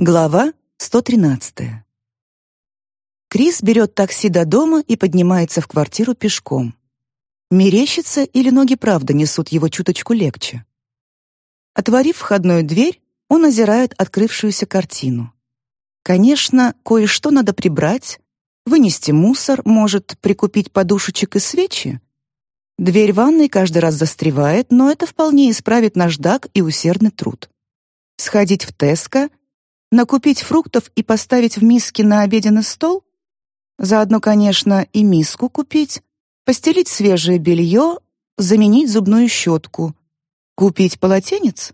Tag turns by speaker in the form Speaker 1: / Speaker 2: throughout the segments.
Speaker 1: Глава 113. Крис берет такси до дома и поднимается в квартиру пешком. Мерещится или ноги правда несут его чуточку легче. Отворив входную дверь, он озирает открывшуюся картину. Конечно, кое-что надо прибрать, вынести мусор, может, прикупить подушечек и свечи. Дверь ванной каждый раз застревает, но это вполне исправит наждак и усердный труд. Сходить в Теско накупить фруктов и поставить в миски на обеденный стол? Заодно, конечно, и миску купить, постелить свежее белье, заменить зубную щетку, купить полотенец?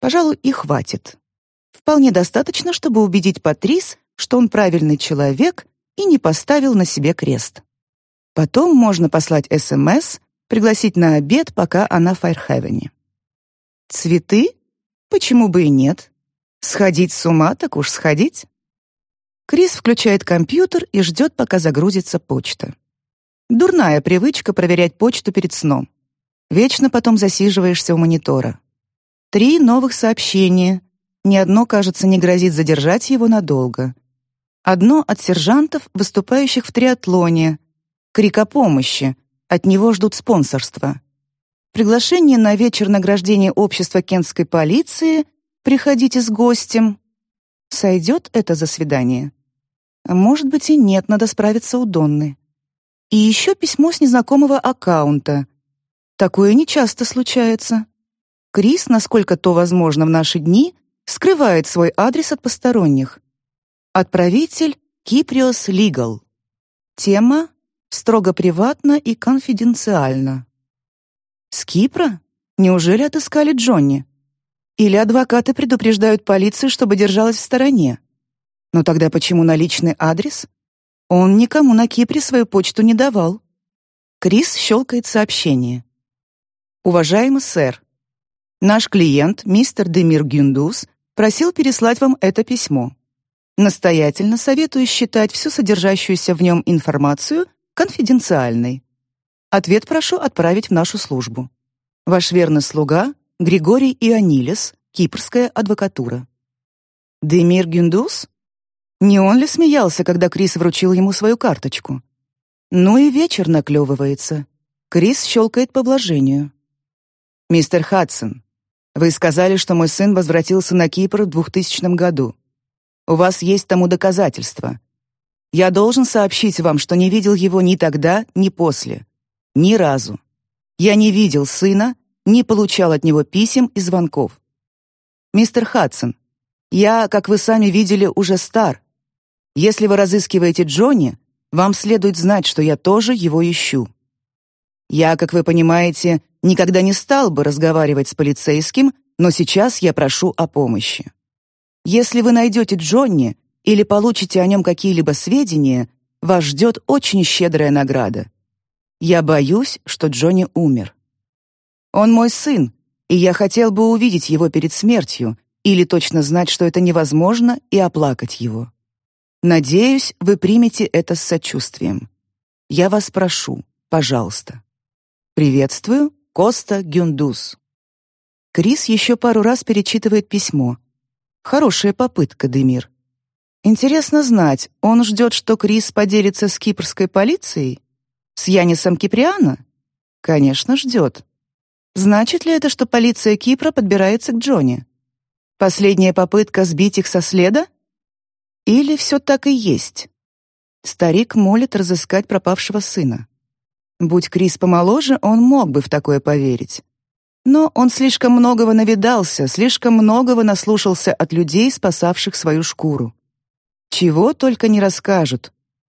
Speaker 1: Пожалуй, и хватит. Вполне достаточно, чтобы убедить Патрис, что он правильный человек и не поставил на себе крест. Потом можно послать СМС, пригласить на обед, пока она в Файрхевене. Цветы? Почему бы и нет? Сходить с ума, так уж сходить. Крис включает компьютер и ждет, пока загрузится почта. Дурная привычка проверять почту перед сном. Вечно потом засиживаешься у монитора. Три новых сообщения. Ни одно, кажется, не грозит задержать его надолго. Одно от сержантов, выступающих в триатлоне. Крик о помощи. От него ждут спонсорства. Приглашение на вечер награждения общества кентской полиции Приходите с гостем. Сойдет это за свидание? Может быть и нет, надо справиться у Донны. И еще письмо с незнакомого аккаунта. Такое нечасто случается. Крис, насколько то возможно в наши дни, скрывает свой адрес от посторонних. Отправитель Киприос Лигал. Тема строго приватно и конфиденциально. С Кипра? Неужели отыскали Джонни? Или адвокаты предупреждают полицию, чтобы держалась в стороне. Но тогда почему на личный адрес? Он никому на Кипре свою почту не давал. Крис щелкает сообщение. «Уважаемый сэр, наш клиент, мистер Демир Гюндус, просил переслать вам это письмо. Настоятельно советую считать всю содержащуюся в нем информацию конфиденциальной. Ответ прошу отправить в нашу службу. Ваш верный слуга Григорий Ионилес, Кипрская адвокатура. Демир Гюндус? Не он ли смеялся, когда Крис вручил ему свою карточку? Ну и вечер наклевывается. Крис щелкает по вложению. «Мистер Хадсон, вы сказали, что мой сын возвратился на Кипр в 2000 году. У вас есть тому доказательства. Я должен сообщить вам, что не видел его ни тогда, ни после. Ни разу. Я не видел сына не получал от него писем и звонков. «Мистер Хадсон, я, как вы сами видели, уже стар. Если вы разыскиваете Джонни, вам следует знать, что я тоже его ищу. Я, как вы понимаете, никогда не стал бы разговаривать с полицейским, но сейчас я прошу о помощи. Если вы найдете Джонни или получите о нем какие-либо сведения, вас ждет очень щедрая награда. Я боюсь, что Джонни умер. Он мой сын, и я хотел бы увидеть его перед смертью или точно знать, что это невозможно, и оплакать его. Надеюсь, вы примете это с сочувствием. Я вас прошу, пожалуйста. Приветствую, Коста Гюндус. Крис еще пару раз перечитывает письмо. Хорошая попытка, Демир. Интересно знать, он ждет, что Крис поделится с кипрской полицией? С Янисом Киприана? Конечно, ждет. Значит ли это, что полиция Кипра подбирается к Джонни? Последняя попытка сбить их со следа? Или все так и есть? Старик молит разыскать пропавшего сына. Будь Крис помоложе, он мог бы в такое поверить. Но он слишком многого навидался, слишком многого наслушался от людей, спасавших свою шкуру. Чего только не расскажут.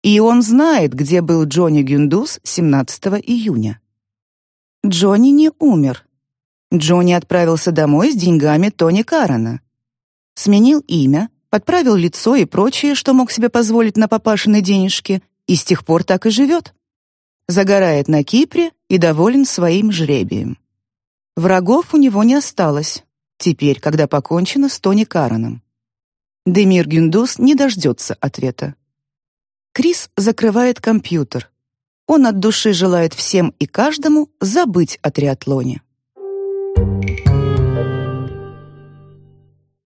Speaker 1: И он знает, где был Джонни Гюндус 17 июня. Джонни не умер. Джонни отправился домой с деньгами Тони Карана. Сменил имя, подправил лицо и прочее, что мог себе позволить на папашины денежки, и с тех пор так и живет. Загорает на Кипре и доволен своим жребием. Врагов у него не осталось, теперь, когда покончено с Тони Караном. Демир Гюндус не дождется ответа. Крис закрывает компьютер, он от души желает всем и каждому забыть о триатлоне.